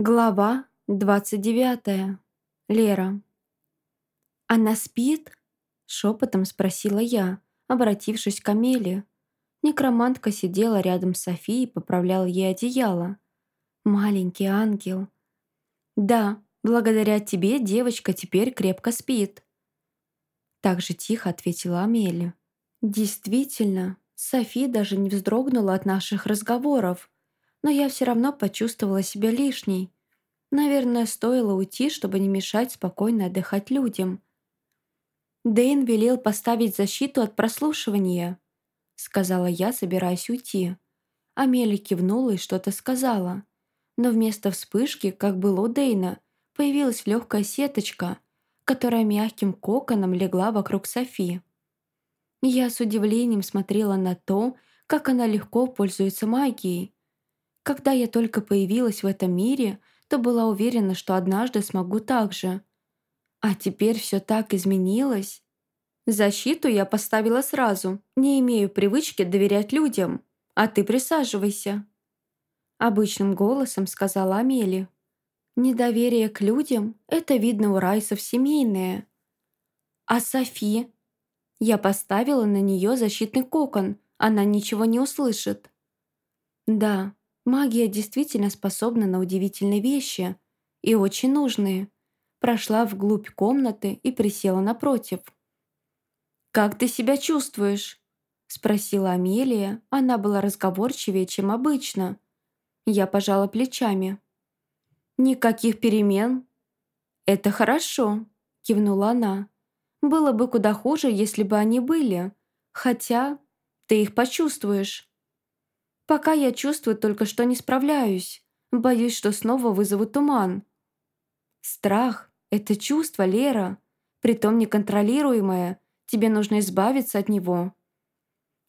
Глава 29. Лера. «Она спит?» — шепотом спросила я, обратившись к Амеле. Некромантка сидела рядом с Софией и поправляла ей одеяло. «Маленький ангел». «Да, благодаря тебе девочка теперь крепко спит». Так же тихо ответила Амелия. «Действительно, Софи даже не вздрогнула от наших разговоров, но я все равно почувствовала себя лишней. Наверное, стоило уйти, чтобы не мешать спокойно отдыхать людям. Дэйн велел поставить защиту от прослушивания, сказала я, собираясь уйти. Амелия кивнула и что-то сказала. Но вместо вспышки, как было у Дэйна, появилась легкая сеточка, которая мягким коконом легла вокруг Софи. Я с удивлением смотрела на то, как она легко пользуется магией, когда я только появилась в этом мире, то была уверена, что однажды смогу так же. А теперь все так изменилось. Защиту я поставила сразу, не имею привычки доверять людям. А ты присаживайся. Обычным голосом сказала Амели. Недоверие к людям — это видно у Райсов семейное. А Софи? Я поставила на нее защитный кокон, она ничего не услышит. Да, Магия действительно способна на удивительные вещи и очень нужные. Прошла вглубь комнаты и присела напротив. «Как ты себя чувствуешь?» Спросила Амелия. Она была разговорчивее, чем обычно. Я пожала плечами. «Никаких перемен?» «Это хорошо», — кивнула она. «Было бы куда хуже, если бы они были. Хотя ты их почувствуешь». Пока я чувствую только, что не справляюсь. Боюсь, что снова вызову туман. Страх — это чувство, Лера. Притом неконтролируемое. Тебе нужно избавиться от него.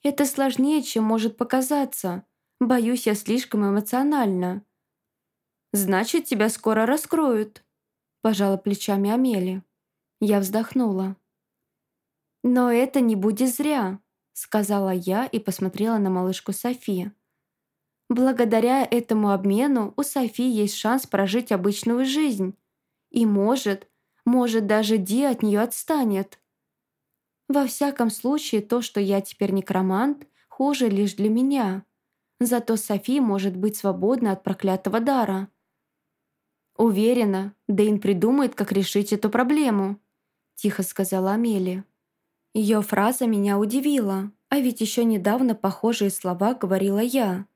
Это сложнее, чем может показаться. Боюсь, я слишком эмоциональна. «Значит, тебя скоро раскроют», — пожала плечами Амели. Я вздохнула. «Но это не будет зря», — сказала я и посмотрела на малышку Софи. Благодаря этому обмену у Софи есть шанс прожить обычную жизнь. И может, может даже Ди от нее отстанет. Во всяком случае, то, что я теперь некромант, хуже лишь для меня. Зато Софи может быть свободна от проклятого дара. «Уверена, Дэйн придумает, как решить эту проблему», – тихо сказала Амели. Ее фраза меня удивила, а ведь еще недавно похожие слова говорила я.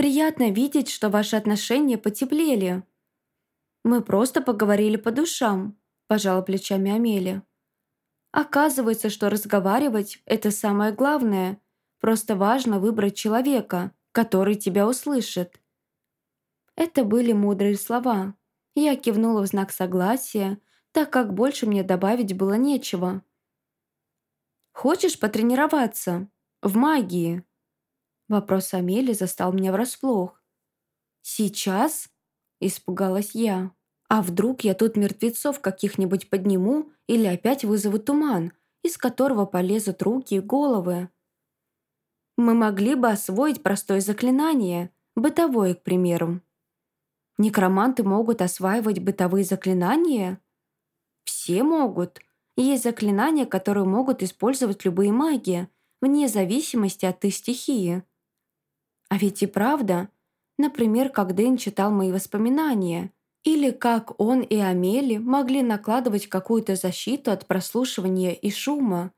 Приятно видеть, что ваши отношения потеплели». «Мы просто поговорили по душам», – пожала плечами Амелия. «Оказывается, что разговаривать – это самое главное. Просто важно выбрать человека, который тебя услышит». Это были мудрые слова. Я кивнула в знак согласия, так как больше мне добавить было нечего. «Хочешь потренироваться? В магии?» Вопрос Амели застал меня врасплох. «Сейчас?» – испугалась я. «А вдруг я тут мертвецов каких-нибудь подниму или опять вызову туман, из которого полезут руки и головы?» Мы могли бы освоить простое заклинание, бытовое, к примеру. Некроманты могут осваивать бытовые заклинания? Все могут. Есть заклинания, которые могут использовать любые маги, вне зависимости от их стихии. А ведь и правда. Например, как Дэн читал мои воспоминания. Или как он и Амели могли накладывать какую-то защиту от прослушивания и шума.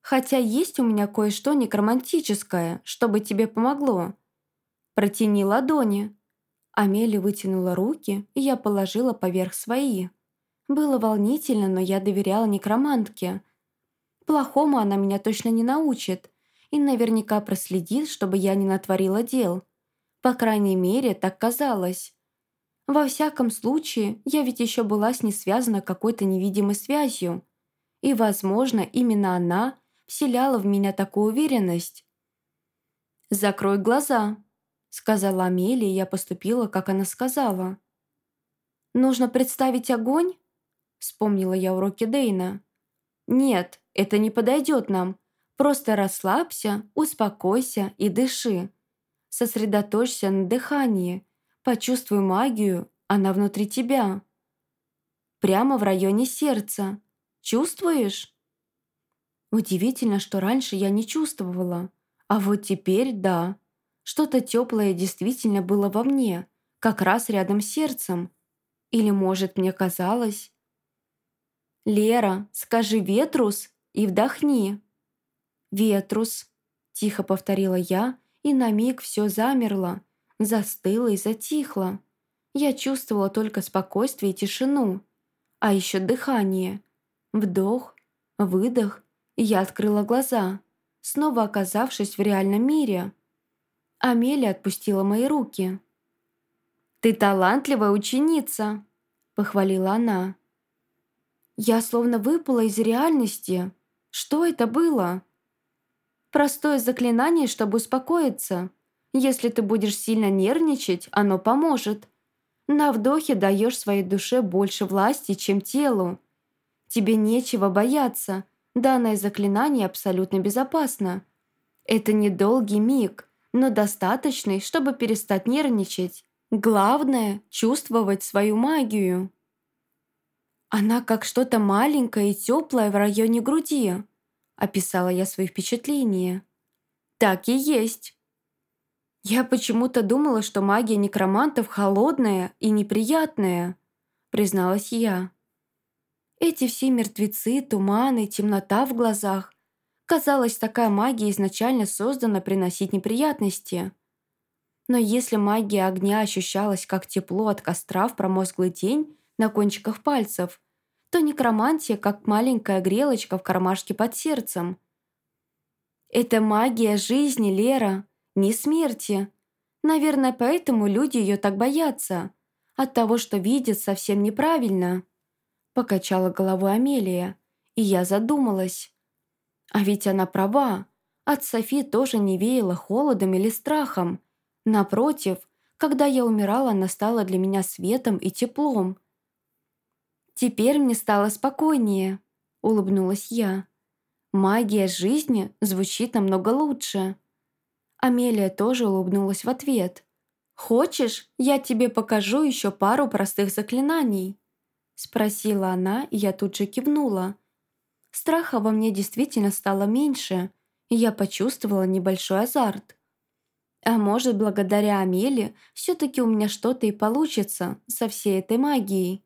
Хотя есть у меня кое-что некромантическое, чтобы тебе помогло. Протяни ладони. Амели вытянула руки, и я положила поверх свои. Было волнительно, но я доверяла некромантке. Плохому она меня точно не научит, и наверняка проследит, чтобы я не натворила дел. По крайней мере, так казалось. Во всяком случае, я ведь еще была с ней связана какой-то невидимой связью. И, возможно, именно она вселяла в меня такую уверенность. «Закрой глаза», — сказала Амелия, и я поступила, как она сказала. «Нужно представить огонь?» — вспомнила я уроки Дейна. «Нет, это не подойдет нам. Просто расслабься, успокойся и дыши. Сосредоточься на дыхании. Почувствуй магию, она внутри тебя. Прямо в районе сердца. Чувствуешь? Удивительно, что раньше я не чувствовала. А вот теперь да. Что-то теплое действительно было во мне, как раз рядом с сердцем. Или, может, мне казалось... «Лера, скажи «ветрус» и вдохни». «Ветрус», — тихо повторила я, и на миг все замерло, застыло и затихло. Я чувствовала только спокойствие и тишину, а еще дыхание. Вдох, выдох, и я открыла глаза, снова оказавшись в реальном мире. Амелия отпустила мои руки. «Ты талантливая ученица», — похвалила она. Я словно выпала из реальности. Что это было? Простое заклинание, чтобы успокоиться. Если ты будешь сильно нервничать, оно поможет. На вдохе даешь своей душе больше власти, чем телу. Тебе нечего бояться. Данное заклинание абсолютно безопасно. Это недолгий миг, но достаточный, чтобы перестать нервничать. Главное – чувствовать свою магию. Она как что-то маленькое и теплое в районе груди. Описала я свои впечатления. Так и есть. Я почему-то думала, что магия некромантов холодная и неприятная, призналась я. Эти все мертвецы, туманы, темнота в глазах. Казалось, такая магия изначально создана приносить неприятности. Но если магия огня ощущалась как тепло от костра в промозглый день на кончиках пальцев, то некромантия как маленькая грелочка в кармашке под сердцем. Это магия жизни, Лера, не смерти. Наверное, поэтому люди ее так боятся. От того, что видят совсем неправильно. Покачала головой Амелия, и я задумалась. А ведь она права. От Софи тоже не веяло холодом или страхом. Напротив, когда я умирала, она стала для меня светом и теплом. «Теперь мне стало спокойнее», — улыбнулась я. «Магия жизни звучит намного лучше». Амелия тоже улыбнулась в ответ. «Хочешь, я тебе покажу еще пару простых заклинаний?» Спросила она, и я тут же кивнула. Страха во мне действительно стало меньше, и я почувствовала небольшой азарт. А может, благодаря Амеле все-таки у меня что-то и получится со всей этой магией.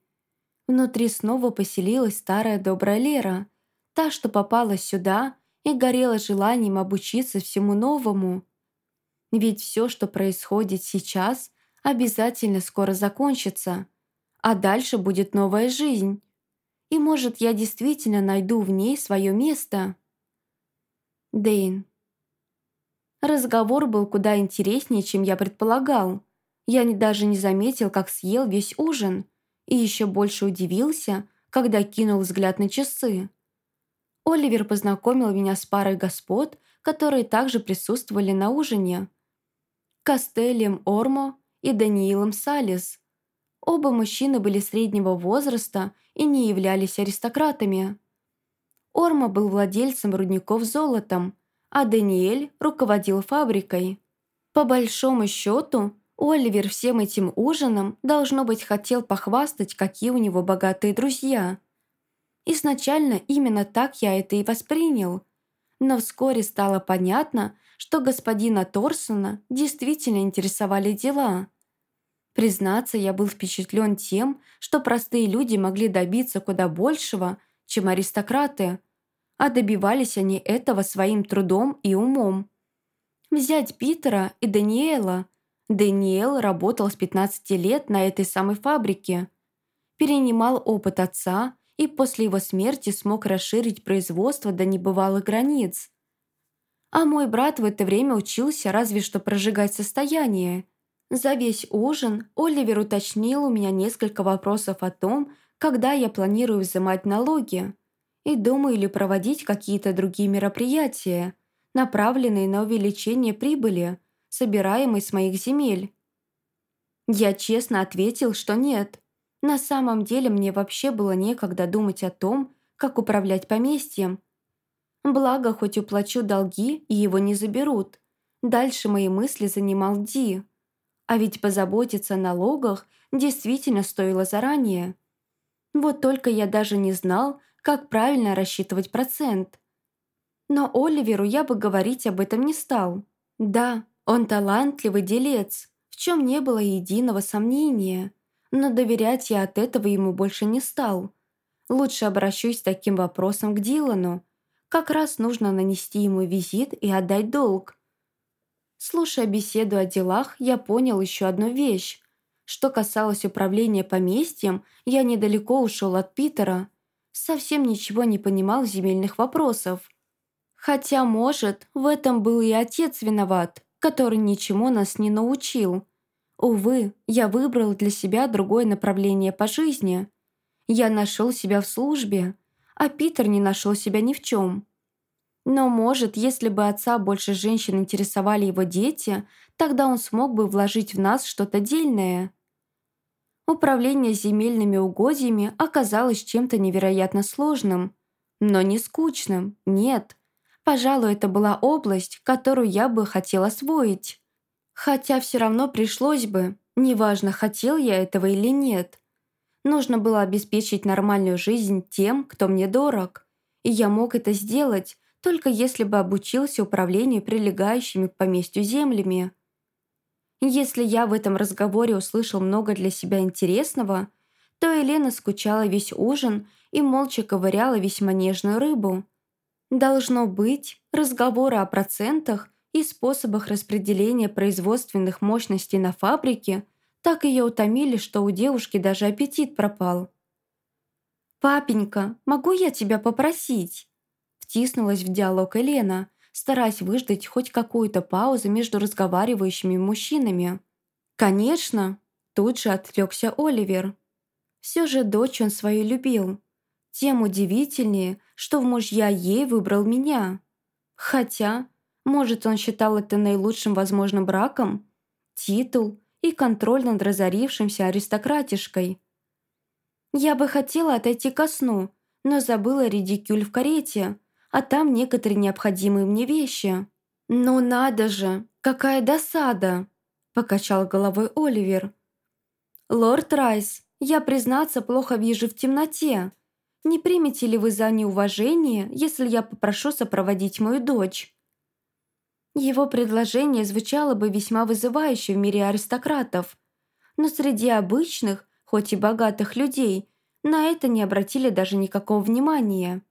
Внутри снова поселилась старая добрая Лера, та, что попала сюда и горела желанием обучиться всему новому. Ведь все, что происходит сейчас, обязательно скоро закончится, а дальше будет новая жизнь. И, может, я действительно найду в ней свое место. Дейн. Разговор был куда интереснее, чем я предполагал. Я даже не заметил, как съел весь ужин, и еще больше удивился, когда кинул взгляд на часы. Оливер познакомил меня с парой господ, которые также присутствовали на ужине – Кастелем Ормо и Даниилом Салис. Оба мужчины были среднего возраста и не являлись аристократами. Ормо был владельцем рудников золотом, а Даниэль руководил фабрикой. По большому счету, Оливер всем этим ужином, должно быть, хотел похвастать, какие у него богатые друзья. Изначально именно так я это и воспринял. Но вскоре стало понятно, что господина Торсона действительно интересовали дела. Признаться, я был впечатлен тем, что простые люди могли добиться куда большего, чем аристократы, а добивались они этого своим трудом и умом. Взять Питера и Даниэла. Даниэл работал с 15 лет на этой самой фабрике, перенимал опыт отца и после его смерти смог расширить производство до небывалых границ. А мой брат в это время учился разве что прожигать состояние. За весь ужин Оливер уточнил у меня несколько вопросов о том, когда я планирую взимать налоги и думаю ли проводить какие-то другие мероприятия, направленные на увеличение прибыли, собираемой с моих земель. Я честно ответил, что нет. На самом деле мне вообще было некогда думать о том, как управлять поместьем, Благо, хоть уплачу долги, и его не заберут. Дальше мои мысли занимал Ди. А ведь позаботиться о налогах действительно стоило заранее. Вот только я даже не знал, как правильно рассчитывать процент. Но Оливеру я бы говорить об этом не стал. Да, он талантливый делец, в чем не было единого сомнения, но доверять я от этого ему больше не стал. Лучше обращусь с таким вопросом к Дилану. Как раз нужно нанести ему визит и отдать долг. Слушая беседу о делах, я понял еще одну вещь. Что касалось управления поместьем, я недалеко ушел от Питера. Совсем ничего не понимал земельных вопросах. Хотя, может, в этом был и отец виноват, который ничему нас не научил. Увы, я выбрал для себя другое направление по жизни. Я нашел себя в службе, а Питер не нашел себя ни в чем. Но, может, если бы отца больше женщин интересовали его дети, тогда он смог бы вложить в нас что-то дельное. Управление земельными угодьями оказалось чем-то невероятно сложным, но не скучным, нет. Пожалуй, это была область, которую я бы хотел освоить. Хотя все равно пришлось бы, неважно, хотел я этого или нет. Нужно было обеспечить нормальную жизнь тем, кто мне дорог. И я мог это сделать, только если бы обучился управлению прилегающими к поместью землями. Если я в этом разговоре услышал много для себя интересного, то Елена скучала весь ужин и молча ковыряла весьма нежную рыбу. Должно быть, разговоры о процентах и способах распределения производственных мощностей на фабрике так ее утомили, что у девушки даже аппетит пропал. «Папенька, могу я тебя попросить?» Втиснулась в диалог Елена, стараясь выждать хоть какую-то паузу между разговаривающими мужчинами. «Конечно!» Тут же отвлекся Оливер. Все же дочь он свою любил. Тем удивительнее, что в мужья ей выбрал меня. Хотя, может, он считал это наилучшим возможным браком? Титул и контроль над разорившимся аристократишкой. Я бы хотела отойти ко сну, но забыла редикюль в карете, а там некоторые необходимые мне вещи. «Ну надо же, какая досада!» – покачал головой Оливер. «Лорд Райс, я, признаться, плохо вижу в темноте. Не примете ли вы за неуважение, если я попрошу сопроводить мою дочь?» Его предложение звучало бы весьма вызывающе в мире аристократов, но среди обычных, хоть и богатых людей, на это не обратили даже никакого внимания.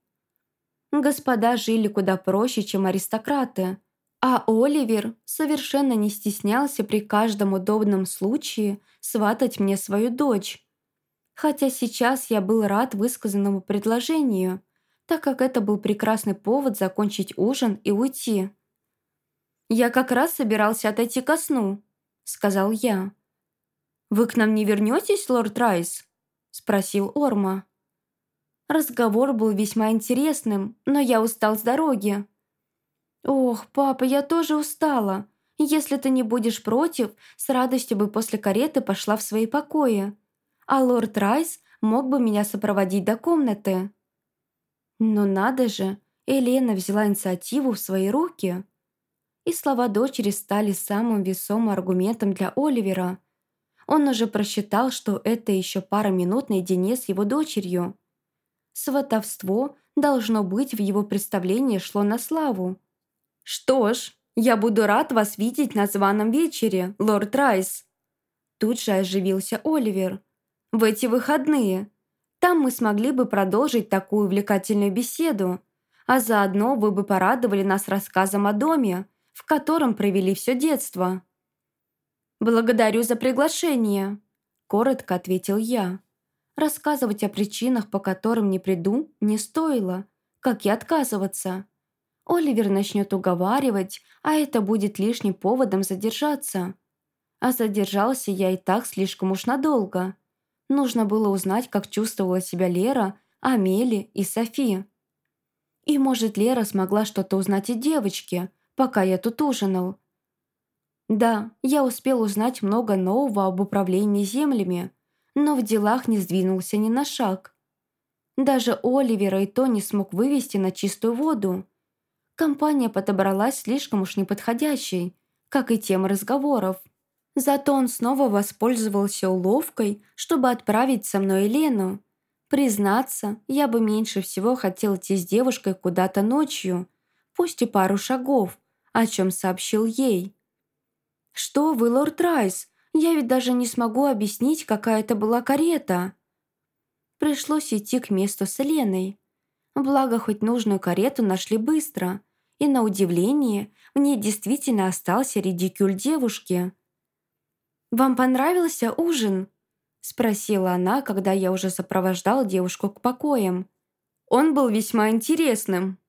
Господа жили куда проще, чем аристократы, а Оливер совершенно не стеснялся при каждом удобном случае сватать мне свою дочь. Хотя сейчас я был рад высказанному предложению, так как это был прекрасный повод закончить ужин и уйти. «Я как раз собирался отойти ко сну», — сказал я. «Вы к нам не вернетесь, лорд Райс?» — спросил Орма. Разговор был весьма интересным, но я устал с дороги. «Ох, папа, я тоже устала. Если ты не будешь против, с радостью бы после кареты пошла в свои покои. А лорд Райс мог бы меня сопроводить до комнаты». Но надо же, Елена взяла инициативу в свои руки и слова дочери стали самым весомым аргументом для Оливера. Он уже просчитал, что это еще пара минут наедине с его дочерью. Сватовство, должно быть, в его представлении шло на славу. «Что ж, я буду рад вас видеть на званом вечере, лорд Райс!» Тут же оживился Оливер. «В эти выходные. Там мы смогли бы продолжить такую увлекательную беседу, а заодно вы бы порадовали нас рассказом о доме, в котором провели все детство. «Благодарю за приглашение», – коротко ответил я. Рассказывать о причинах, по которым не приду, не стоило, как и отказываться. Оливер начнет уговаривать, а это будет лишним поводом задержаться. А задержался я и так слишком уж надолго. Нужно было узнать, как чувствовала себя Лера, Амели и Софи. И, может, Лера смогла что-то узнать и девочке – пока я тут ужинал. Да, я успел узнать много нового об управлении землями, но в делах не сдвинулся ни на шаг. Даже Оливера и то не смог вывести на чистую воду. Компания подобралась слишком уж неподходящей, как и тема разговоров. Зато он снова воспользовался уловкой, чтобы отправить со мной Лену. Признаться, я бы меньше всего хотел идти с девушкой куда-то ночью, пусть и пару шагов, о чем сообщил ей. «Что вы, лорд Райс, я ведь даже не смогу объяснить, какая это была карета». Пришлось идти к месту с Леной. Благо, хоть нужную карету нашли быстро, и, на удивление, в ней действительно остался редикюль девушки. «Вам понравился ужин?» — спросила она, когда я уже сопровождал девушку к покоям. «Он был весьма интересным».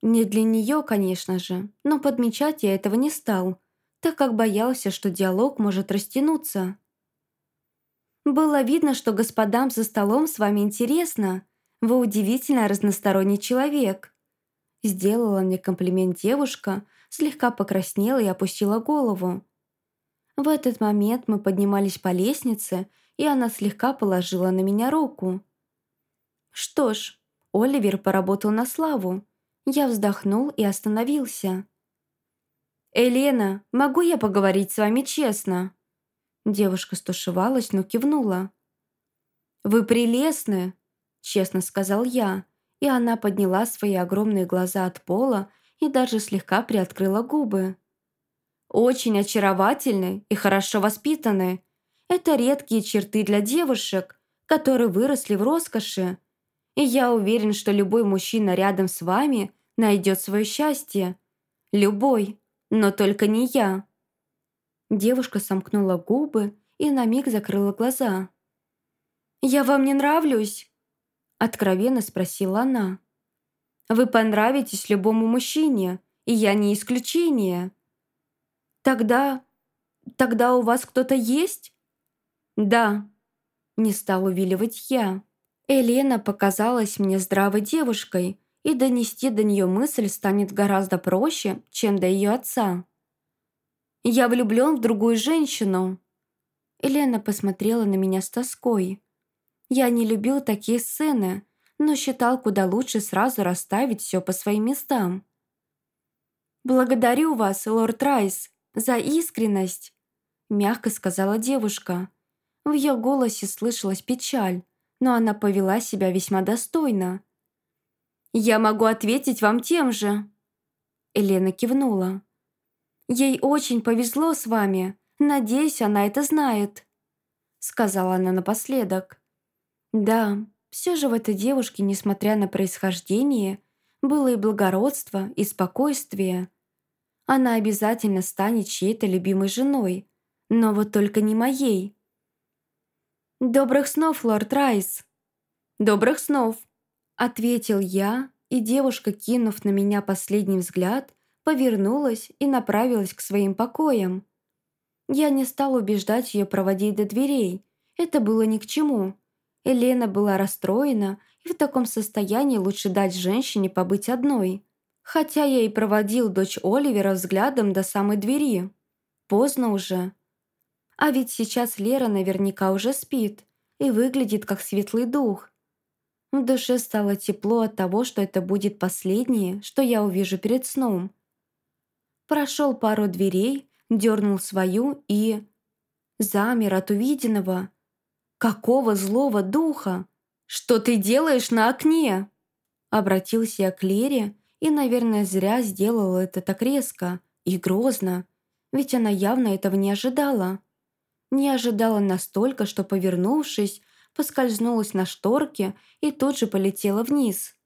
Не для нее, конечно же, но подмечать я этого не стал, так как боялся, что диалог может растянуться. «Было видно, что господам за столом с вами интересно. Вы удивительно разносторонний человек». Сделала мне комплимент девушка, слегка покраснела и опустила голову. В этот момент мы поднимались по лестнице, и она слегка положила на меня руку. Что ж, Оливер поработал на славу. Я вздохнул и остановился. «Елена, могу я поговорить с вами честно?» Девушка стушевалась, но кивнула. «Вы прелестны», — честно сказал я, и она подняла свои огромные глаза от пола и даже слегка приоткрыла губы. «Очень очаровательны и хорошо воспитаны. Это редкие черты для девушек, которые выросли в роскоши. И я уверен, что любой мужчина рядом с вами найдет свое счастье. Любой, но только не я». Девушка сомкнула губы и на миг закрыла глаза. «Я вам не нравлюсь?» Откровенно спросила она. «Вы понравитесь любому мужчине, и я не исключение». «Тогда... тогда у вас кто-то есть?» «Да», — не стал увиливать я. Елена показалась мне здравой девушкой, и донести до нее мысль станет гораздо проще, чем до ее отца. «Я влюблен в другую женщину». Елена посмотрела на меня с тоской. Я не любил такие сцены, но считал куда лучше сразу расставить все по своим местам. «Благодарю вас, лорд Райс, за искренность», — мягко сказала девушка. В ее голосе слышалась печаль, но она повела себя весьма достойно. «Я могу ответить вам тем же». Елена кивнула. «Ей очень повезло с вами. Надеюсь, она это знает», — сказала она напоследок. Да, все же в этой девушке, несмотря на происхождение, было и благородство, и спокойствие. Она обязательно станет чьей-то любимой женой, но вот только не моей. «Добрых снов, лорд Райс!» «Добрых снов!» Ответил я, и девушка, кинув на меня последний взгляд, повернулась и направилась к своим покоям. Я не стал убеждать ее проводить до дверей. Это было ни к чему. Елена была расстроена, и в таком состоянии лучше дать женщине побыть одной. Хотя я и проводил дочь Оливера взглядом до самой двери. Поздно уже. А ведь сейчас Лера наверняка уже спит и выглядит как светлый дух. В душе стало тепло от того, что это будет последнее, что я увижу перед сном. Прошел пару дверей, дернул свою и... Замер от увиденного. «Какого злого духа? Что ты делаешь на окне?» Обратился я к Лере и, наверное, зря сделал это так резко и грозно, ведь она явно этого не ожидала. Не ожидала настолько, что, повернувшись, поскользнулась на шторке и тут же полетела вниз.